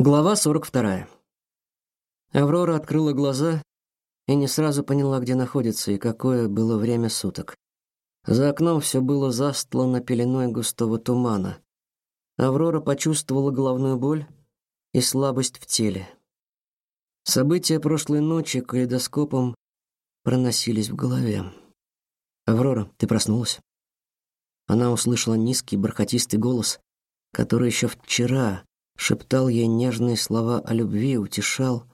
Глава 42. Аврора открыла глаза и не сразу поняла, где находится и какое было время суток. За окном все было застлано пеленой густого тумана. Аврора почувствовала головную боль и слабость в теле. События прошлой ночи калейдоскопом проносились в голове. «Аврора, ты проснулась?» Она услышала низкий бархатистый голос, который еще вчера шептал ей нежные слова о любви, утешал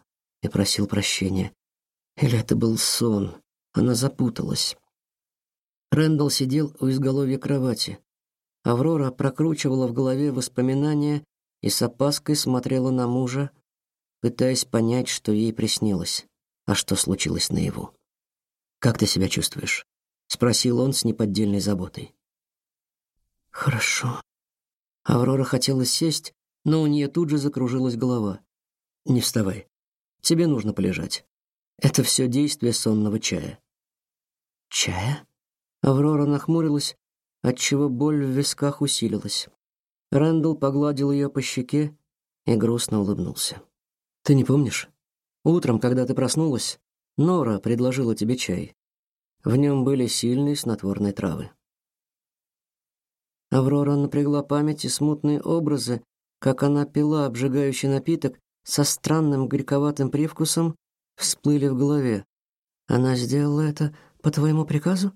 и просил прощения. Или это был сон? Она запуталась. Рэндалл сидел у изголовья кровати. Аврора прокручивала в голове воспоминания и с опаской смотрела на мужа, пытаясь понять, что ей приснилось, а что случилось наяву. «Как ты себя чувствуешь?» — спросил он с неподдельной заботой. «Хорошо». Аврора хотела сесть, но у нее тут же закружилась голова. Не вставай. Тебе нужно полежать. Это все действие сонного чая. Чая? Аврора нахмурилась, отчего боль в висках усилилась. Рэндалл погладил ее по щеке и грустно улыбнулся. Ты не помнишь? Утром, когда ты проснулась, Нора предложила тебе чай. В нем были сильные снотворные травы. Аврора напрягла память и смутные образы, как она пила обжигающий напиток со странным горьковатым привкусом, всплыли в голове. Она сделала это по твоему приказу?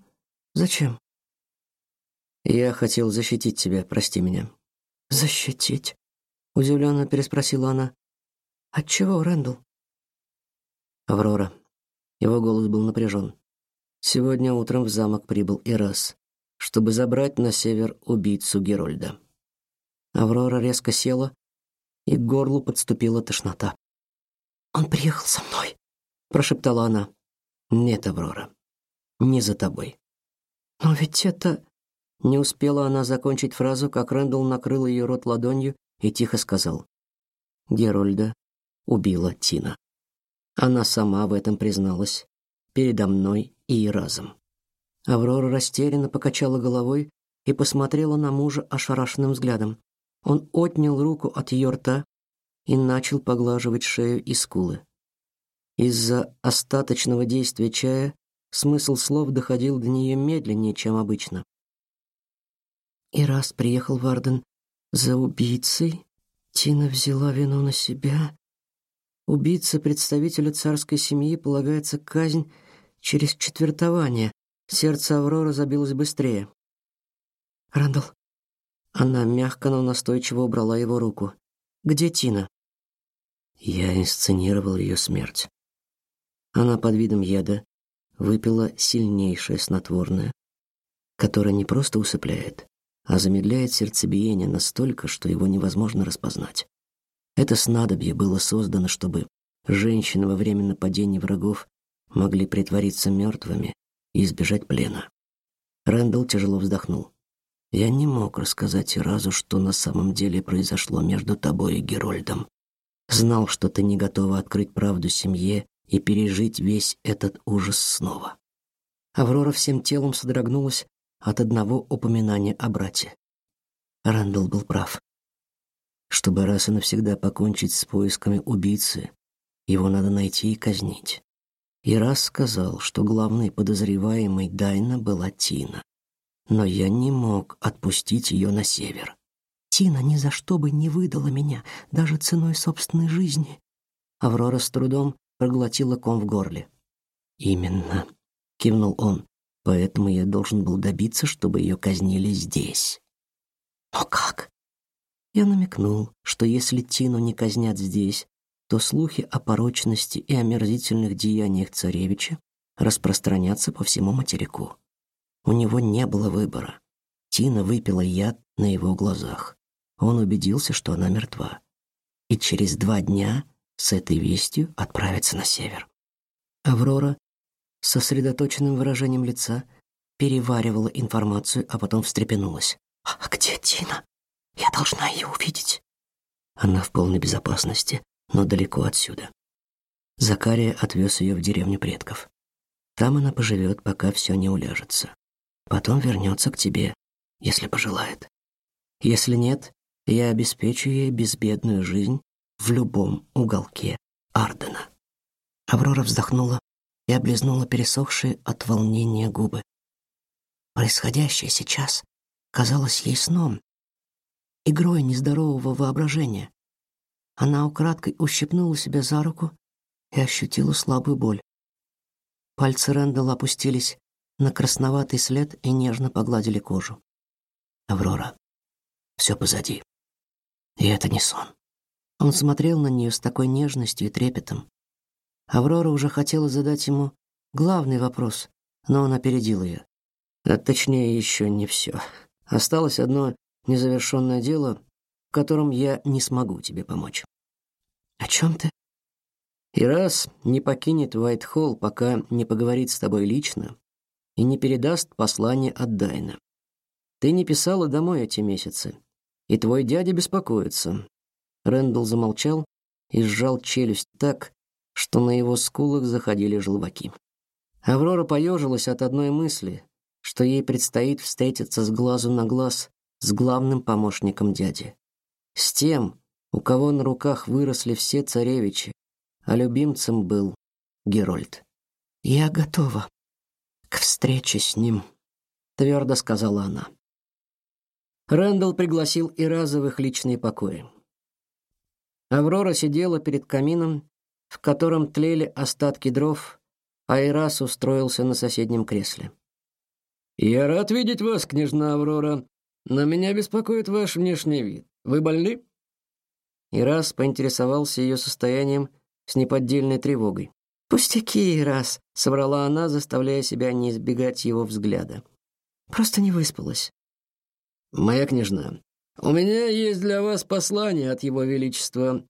Зачем? Я хотел защитить тебя, прости меня. Защитить? удивленно переспросила она. От чего, Рэндалл? Аврора. Его голос был напряжен. Сегодня утром в замок прибыл Ирас, чтобы забрать на север убийцу Герольда. Аврора резко села, и к горлу подступила тошнота. «Он приехал со мной», — прошептала она. «Нет, Аврора, не за тобой». «Но ведь это...» Не успела она закончить фразу, как Рэндалл накрыл ее рот ладонью и тихо сказал. «Герольда убила Тина. Она сама в этом призналась. Передо мной и разом». Аврора растерянно покачала головой и посмотрела на мужа ошарашенным взглядом. Он отнял руку от ее рта и начал поглаживать шею и скулы. Из-за остаточного действия чая смысл слов доходил до нее медленнее, чем обычно. И раз приехал Варден за убийцей, Тина взяла вину на себя. Убийце представителя царской семьи полагается казнь через четвертование. Сердце Авроры забилось быстрее. Рандall, она мягко, но настойчиво убрала его руку. Где Тина? Я инсценировал ее смерть. Она под видом яда выпила сильнейшее снотворное, которое не просто усыпляет, а замедляет сердцебиение настолько, что его невозможно распознать. Это снадобье было создано, чтобы женщины во время нападений врагов могли притвориться мертвыми и избежать плена. Рэндалл тяжело вздохнул. Я не мог рассказать и разу, что на самом деле произошло между тобой и Герольдом. Знал, что ты не готова открыть правду семье и пережить весь этот ужас снова. Аврора всем телом содрогнулась от одного упоминания о брате. Рэндалл был прав. Чтобы раз и навсегда покончить с поисками убийцы, его надо найти и казнить. И раз сказал, что главной подозреваемой Дайна была Тина но я не мог отпустить ее на север. Тина ни за что бы не выдала меня, даже ценой собственной жизни. Аврора с трудом проглотила ком в горле. Именно, кивнул он. Поэтому я должен был добиться, чтобы ее казнили здесь. Но как? Я намекнул, что если Тину не казнят здесь, то слухи о порочности и омерзительных деяниях царевича распространятся по всему материку. У него не было выбора. Тина выпила яд на его глазах. Он убедился, что она мертва. И через два дня с этой вестью отправится на север. Аврора с сосредоточенным выражением лица переваривала информацию, а потом встрепенулась. «А где Тина? Я должна ее увидеть». Она в полной безопасности, но далеко отсюда. Закария отвез ее в деревню предков. Там она поживет, пока все не уляжется. Потом вернется к тебе, если пожелает. Если нет, я обеспечу ей безбедную жизнь в любом уголке Ардена. Аврора вздохнула и облизнула пересохшие от волнения губы. Происходящее сейчас казалось ей сном, игрой нездорового воображения. Она украдкой ущипнула себя за руку и ощутила слабую боль. Пальцы Рэндалла опустились на красноватый след и нежно погладили кожу. Аврора, все позади. И это не сон. Он смотрел на нее с такой нежностью и трепетом. Аврора уже хотела задать ему главный вопрос, но он опередил ее. А точнее, еще не все. Осталось одно незавершенное дело, в котором я не смогу тебе помочь. О чем ты? И раз не покинет Уайт-Холл, пока не поговорит с тобой лично и не передаст послание от Дайна. Ты не писала домой эти месяцы, и твой дядя беспокоится. Рэндалл замолчал и сжал челюсть так, что на его скулах заходили желваки. Аврора поежилась от одной мысли, что ей предстоит встретиться с глазу на глаз с главным помощником дяди, с тем, у кого на руках выросли все царевичи, а любимцем был Герольд. Я готова к встрече с ним, твердо сказала она. Рэндалл пригласил Ираза в личные покои. Аврора сидела перед камином, в котором тлели остатки дров, а Ирас устроился на соседнем кресле. «Я рад видеть вас, княжна Аврора, но меня беспокоит ваш внешний вид. Вы больны?» Ирас поинтересовался ее состоянием с неподдельной тревогой. «Пустяки, Ирас», — собрала она, заставляя себя не избегать его взгляда. «Просто не выспалась». «Моя княжна, у меня есть для вас послание от его величества.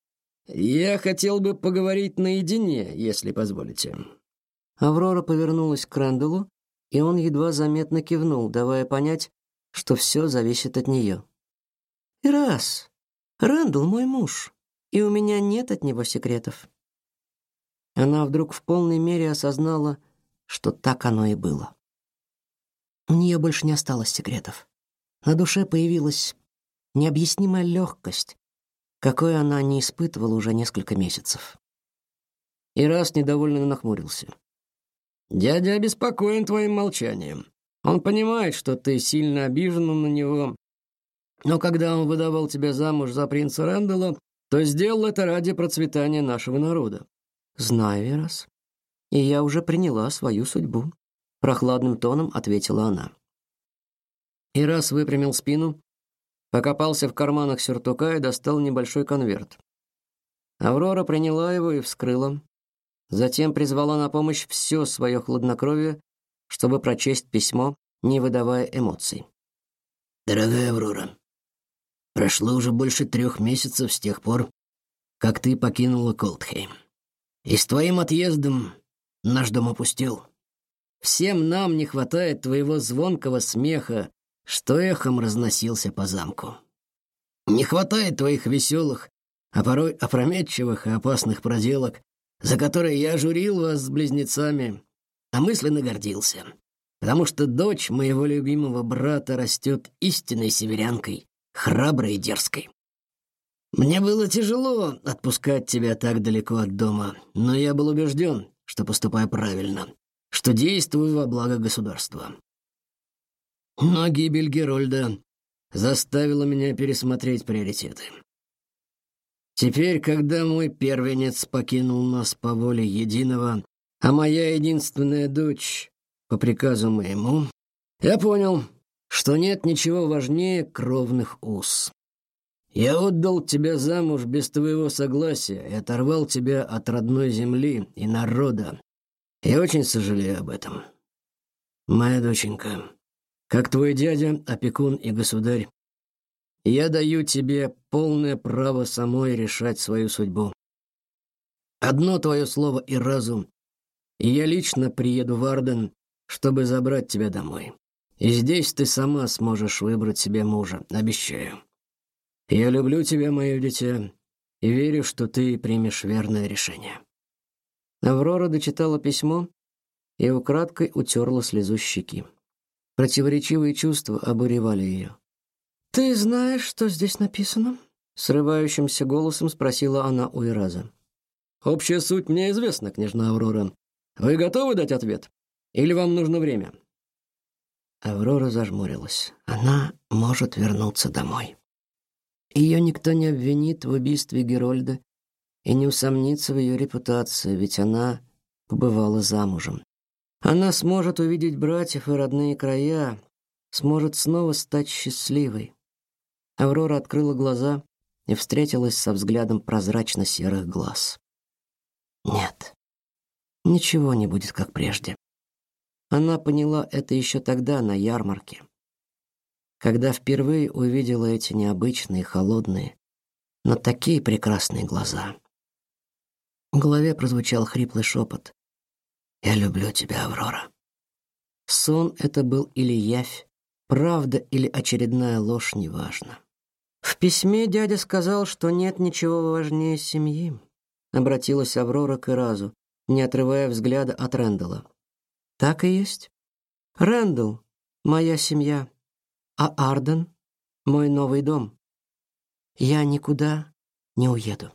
Я хотел бы поговорить наедине, если позволите». Аврора повернулась к Рэндаллу, и он едва заметно кивнул, давая понять, что все зависит от нее. «Ирас, Рэндалл мой муж, и у меня нет от него секретов». Она вдруг в полной мере осознала, что так оно и было. У нее больше не осталось секретов. На душе появилась необъяснимая легкость, какой она не испытывала уже несколько месяцев. И раз недовольно нахмурился. «Дядя обеспокоен твоим молчанием. Он понимает, что ты сильно обижена на него, но когда он выдавал тебя замуж за принца Рэндалла, то сделал это ради процветания нашего народа. Знаю, Верас. И я уже приняла свою судьбу, прохладным тоном ответила она. Ирас выпрямил спину, покопался в карманах сюртука и достал небольшой конверт. Аврора приняла его и вскрыла, затем призвала на помощь все свое хладнокровие, чтобы прочесть письмо, не выдавая эмоций. Дорогая Аврора, прошло уже больше трех месяцев с тех пор, как ты покинула Колдхейм. И с твоим отъездом наш дом опустел. Всем нам не хватает твоего звонкого смеха, что эхом разносился по замку. Не хватает твоих веселых, а порой опрометчивых и опасных проделок, за которые я журил вас с близнецами, а мысленно гордился, потому что дочь моего любимого брата растет истинной северянкой, храброй и дерзкой. Мне было тяжело отпускать тебя так далеко от дома, но я был убежден, что поступаю правильно, что действую во благо государства. Но гибель Герольда заставила меня пересмотреть приоритеты. Теперь, когда мой первенец покинул нас по воле единого, а моя единственная дочь по приказу моему, я понял, что нет ничего важнее кровных уз. Я отдал тебя замуж без твоего согласия и оторвал тебя от родной земли и народа. Я очень сожалею об этом. Моя доченька, как твой дядя, опекун и государь, я даю тебе полное право самой решать свою судьбу. Одно твое слово и разум, и я лично приеду в Арден, чтобы забрать тебя домой. И здесь ты сама сможешь выбрать себе мужа, обещаю. Я люблю тебя, мое дитя, и верю, что ты примешь верное решение. Аврора дочитала письмо и украдкой утерла слезу щеки. Противоречивые чувства обуревали ее. «Ты знаешь, что здесь написано?» — срывающимся голосом спросила она у Ираза. Общая суть мне известна, княжна Аврора. Вы готовы дать ответ? Или вам нужно время? Аврора зажмурилась. Она может вернуться домой. Ее никто не обвинит в убийстве Герольда и не усомнится в ее репутации, ведь она побывала замужем. Она сможет увидеть братьев и родные края, сможет снова стать счастливой. Аврора открыла глаза и встретилась со взглядом прозрачно-серых глаз. Нет. Ничего не будет как прежде. Она поняла это еще тогда на ярмарке, когда впервые увидела эти необычные, холодные, но такие прекрасные глаза. В голове прозвучал хриплый шепот. «Я люблю тебя, Аврора». Сон это был или явь, правда или очередная ложь, неважно. В письме дядя сказал, что нет ничего важнее семьи. Обратилась Аврора к Иразу, не отрывая взгляда от Рэндала. Так и есть. Рэндал — моя семья, а Арден — мой новый дом. Я никуда не уеду.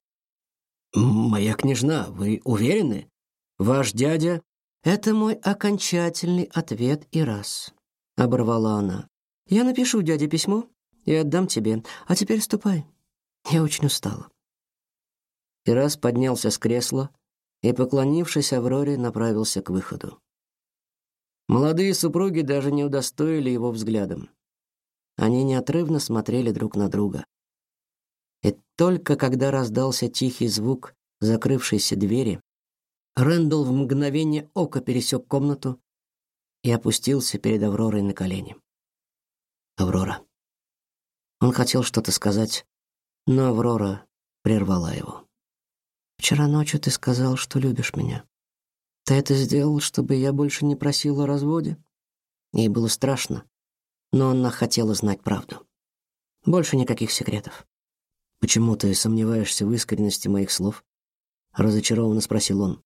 Моя княжна, вы уверены? Ваш дядя Это мой окончательный ответ и раз, оборвала она. Я напишу дяде письмо и отдам тебе. А теперь ступай. Я очень устала. И раз поднялся с кресла и, поклонившись Авроре, направился к выходу. Молодые супруги даже не удостоили его взглядом. Они неотрывно смотрели друг на друга. И только когда раздался тихий звук закрывшейся двери, Рэндалл в мгновение ока пересек комнату и опустился перед Авророй на колени. Аврора. Он хотел что-то сказать, но Аврора прервала его. Вчера ночью ты сказал, что любишь меня. Ты это сделал, чтобы я больше не просила о разводе? Ей было страшно, но она хотела знать правду. Больше никаких секретов. Почему ты сомневаешься в искренности моих слов? разочарованно спросил он.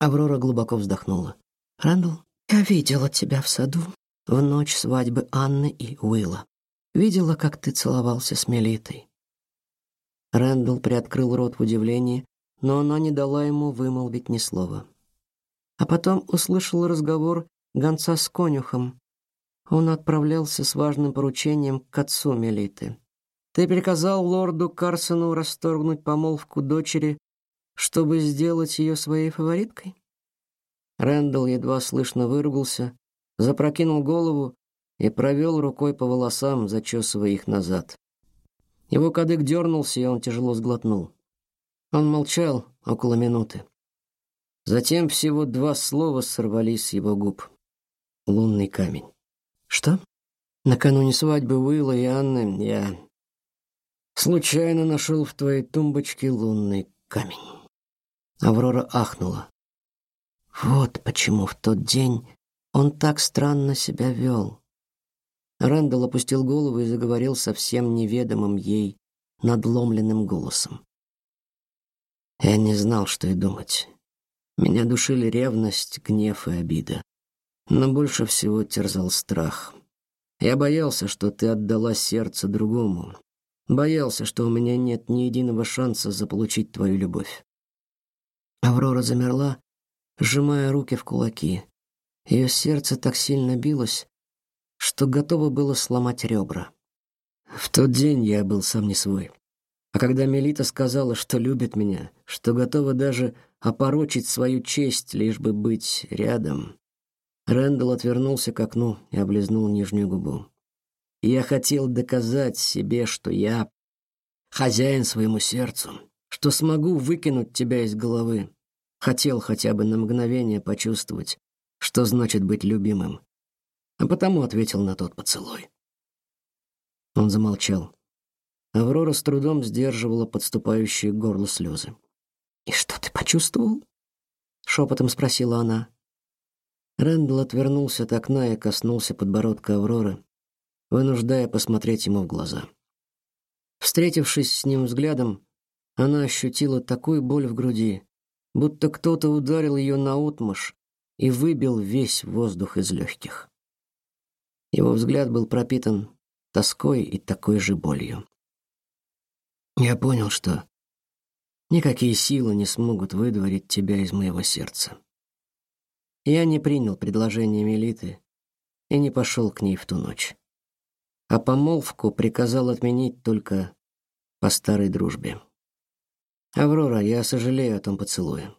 Аврора глубоко вздохнула. Рандall, я видела тебя в саду в ночь свадьбы Анны и Уилла. Видела, как ты целовался с Мелитой. Рэндалл приоткрыл рот в удивлении, но она не дала ему вымолвить ни слова. А потом услышал разговор гонца с конюхом. Он отправлялся с важным поручением к отцу Мелиты. Ты приказал лорду Карсону расторгнуть помолвку дочери, чтобы сделать ее своей фавориткой? Рэндалл едва слышно выругался, запрокинул голову и провел рукой по волосам, зачесывая их назад. Его кадык дернулся, и он тяжело сглотнул. Он молчал около минуты. Затем всего два слова сорвались с его губ. Лунный камень. Что? Накануне свадьбы Уилла и Анны я случайно нашел в твоей тумбочке лунный камень. Аврора ахнула. Вот почему в тот день он так странно себя вел. Рэндалл опустил голову и заговорил совсем неведомым ей надломленным голосом. Я не знал, что и думать. Меня душили ревность, гнев и обида. Но больше всего терзал страх. Я боялся, что ты отдала сердце другому. Боялся, что у меня нет ни единого шанса заполучить твою любовь. Аврора замерла, сжимая руки в кулаки. Ее сердце так сильно билось, что готово было сломать ребра. В тот день я был сам не свой. А когда Мелита сказала, что любит меня, что готова даже опорочить свою честь, лишь бы быть рядом, Рэндалл отвернулся к окну и облизнул нижнюю губу. Я хотел доказать себе, что я хозяин своему сердцу, что смогу выкинуть тебя из головы. Хотел хотя бы на мгновение почувствовать, что значит быть любимым. А потому ответил на тот поцелуй. Он замолчал. Аврора с трудом сдерживала подступающие к горлу слезы. «И что ты почувствовал?» — шепотом спросила она. Рэндалл отвернулся от окна и коснулся подбородка Авроры, вынуждая посмотреть ему в глаза. Встретившись с ним взглядом, она ощутила такую боль в груди, будто кто-то ударил ее наотмашь и выбил весь воздух из легких. Его взгляд был пропитан тоской и такой же болью. Я понял, что никакие силы не смогут выдворить тебя из моего сердца. Я не принял предложение Мелиты и не пошел к ней в ту ночь. А помолвку приказал отменить только по старой дружбе. Аврора, я сожалею о том поцелуе.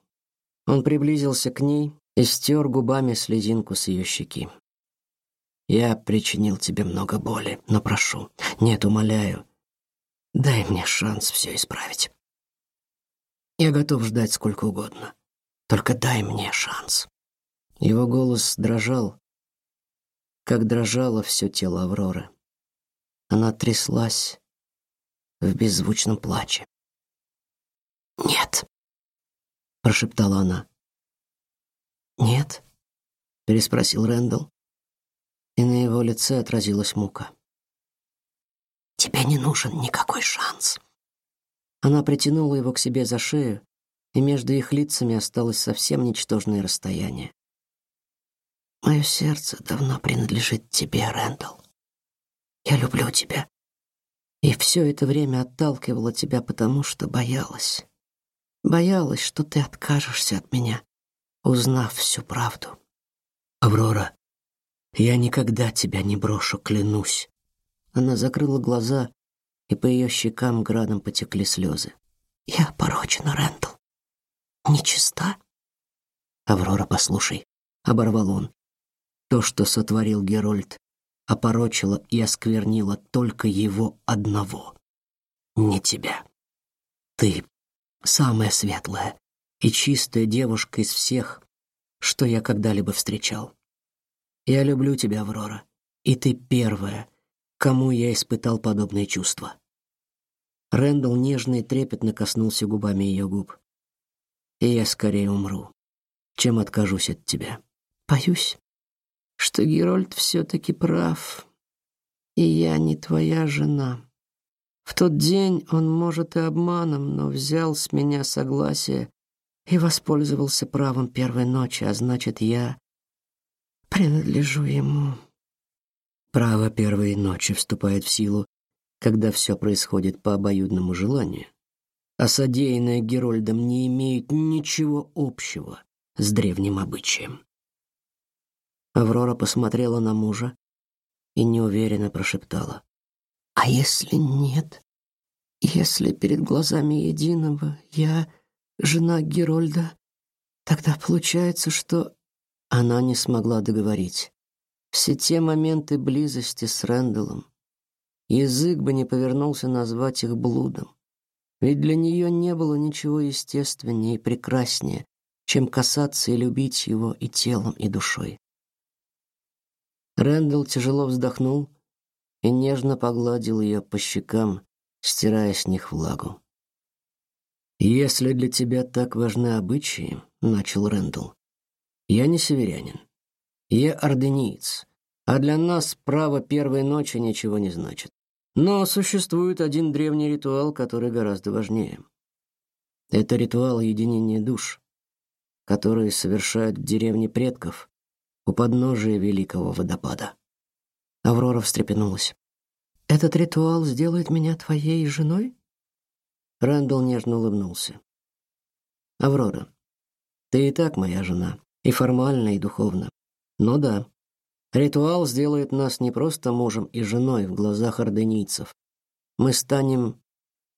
Он приблизился к ней и стер губами слезинку с ее щеки. Я причинил тебе много боли, но прошу, нет, умоляю, дай мне шанс все исправить. Я готов ждать сколько угодно. Только дай мне шанс. Его голос дрожал, как дрожало все тело Авроры. Она тряслась в беззвучном плаче. «Нет», — прошептала она. «Нет?» — переспросил Рэндалл, и на его лице отразилась мука. «Тебе не нужен никакой шанс». Она притянула его к себе за шею, и между их лицами осталось совсем ничтожное расстояние. «Мое сердце давно принадлежит тебе, Рэндалл. Я люблю тебя. И все это время отталкивала тебя потому, что боялась. Боялась, что ты откажешься от меня, узнав всю правду. Аврора, я никогда тебя не брошу, клянусь. Она закрыла глаза, и по ее щекам градом потекли слезы. Я порочена, Рэндалл. Нечиста. Аврора, послушай, оборвал он. То, что сотворил Герольд, опорочило и осквернило только его одного, не тебя. Ты самая светлая и чистая девушка из всех, что я когда-либо встречал. Я люблю тебя, Аврора, и ты первая, кому я испытал подобные чувства. Рэндалл нежно и трепетно коснулся губами ее губ. И я скорее умру, чем откажусь от тебя. Боюсь, что Герольд все-таки прав, и я не твоя жена. В тот день он, может, и обманом, но взял с меня согласие и воспользовался правом первой ночи, а значит, я принадлежу ему. Право первой ночи вступает в силу, когда все происходит по обоюдному желанию, а содеянное Герольдом не имеет ничего общего с древним обычаем. Аврора посмотрела на мужа и неуверенно прошептала: а если нет? Если перед глазами единого я жена Герольда, тогда получается, что она не смогла договорить. Все те моменты близости с Рэндаллом, язык бы не повернулся назвать их блудом. Ведь для нее не было ничего естественнее и прекраснее, чем касаться и любить его и телом, и душой. Рэндалл тяжело вздохнул и нежно погладил ее по щекам, стирая с них влагу. «Если для тебя так важны обычаи», — начал Рэндалл, — «я не северянин. Я ордениец, а для нас право первой ночи ничего не значит. Но существует один древний ритуал, который гораздо важнее. Это ритуал единения душ, который совершают в деревне предков у подножия великого водопада. Аврора встрепенулась. Этот ритуал сделает меня твоей женой? Рэндалл нежно улыбнулся. Аврора, ты и так моя жена, и формально, и духовно. Но да, ритуал сделает нас не просто мужем и женой в глазах орденийцев. Мы станем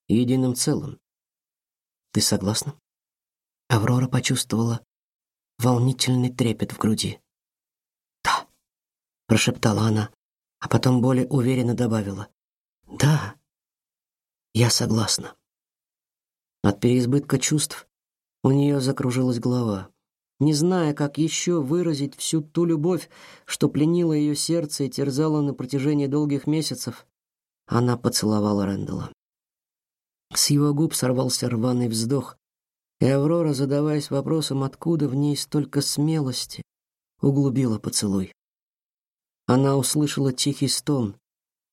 единым целым. Ты согласна? Аврора почувствовала волнительный трепет в груди. Прошептала она а потом более уверенно добавила: "Да. Я согласна". От переизбытка чувств у нее закружилась голова. Не зная, как еще выразить всю ту любовь, что пленила ее сердце и терзала на протяжении долгих месяцев, она поцеловала Рэндала. С его губ сорвался рваный вздох, и Аврора, задаваясь вопросом, откуда в ней столько смелости, углубила поцелуй. Она услышала тихий стон,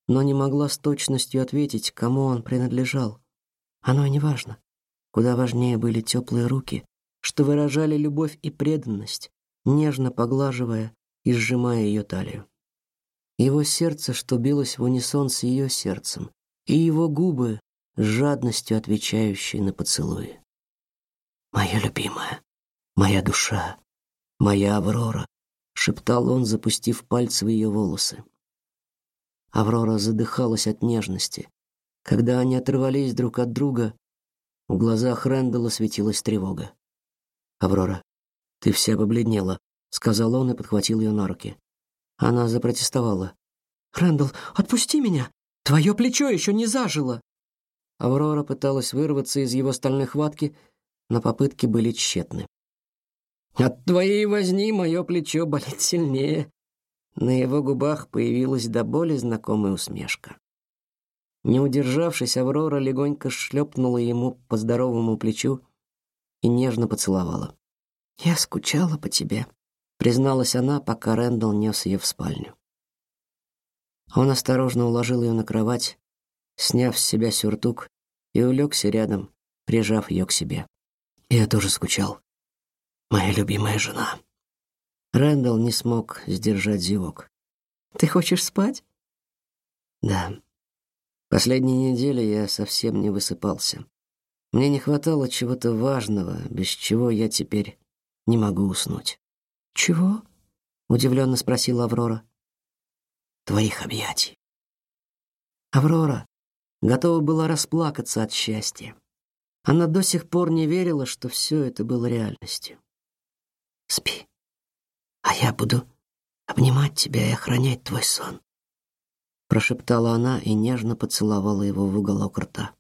но не могла с точностью ответить, кому он принадлежал. Оно и не. Куда важнее были теплые руки, что выражали любовь и преданность, нежно поглаживая и сжимая ее талию. Его сердце, что билось в унисон с ее сердцем, и его губы, с жадностью отвечающей на поцелуи. «Моя любимая, моя душа, моя Аврора», — шептал он, запустив пальцы в ее волосы. Аврора задыхалась от нежности. Когда они оторвались друг от друга, в глазах Рэндалла светилась тревога. «Аврора, ты вся побледнела», — сказал он и подхватил ее на руки. Она запротестовала. «Рэндалл, отпусти меня! Твое плечо еще не зажило!» Аврора пыталась вырваться из его стальной хватки, но попытки были тщетны. «От твоей возни мое плечо болит сильнее», на его губах появилась до боли знакомая усмешка. Не удержавшись, Аврора легонько шлепнула ему по здоровому плечу и нежно поцеловала. «Я скучала по тебе», — призналась она, пока Рэндалл нес ее в спальню. Он осторожно уложил ее на кровать, сняв с себя сюртук, и улегся рядом, прижав ее к себе. «Я тоже скучал. Моя любимая жена». Рэндалл не смог сдержать зевок. «Ты хочешь спать?» «Да. Последние недели я совсем не высыпался. Мне не хватало чего-то важного, без чего я теперь не могу уснуть». «Чего?» — удивленно спросила Аврора. «Твоих объятий». Аврора готова была расплакаться от счастья. Она до сих пор не верила, что все это было реальностью. «Спи», а я буду обнимать тебя и охранять твой сон, прошептала она и нежно поцеловала его в уголок рта.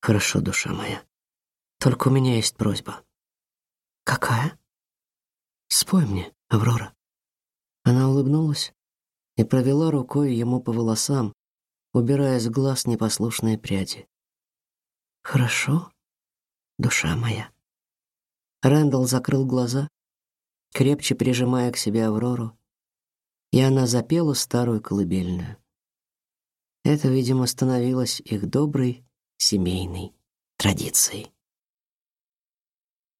Хорошо, душа моя. Только у меня есть просьба. Какая? Спой мне, Аврора. Она улыбнулась и провела рукой ему по волосам, убирая с глаз непослушные пряди. Хорошо, душа моя. Рэндалл закрыл глаза крепче прижимая к себе Аврору, и она запела старую колыбельную. Это, видимо, становилось их доброй семейной традицией.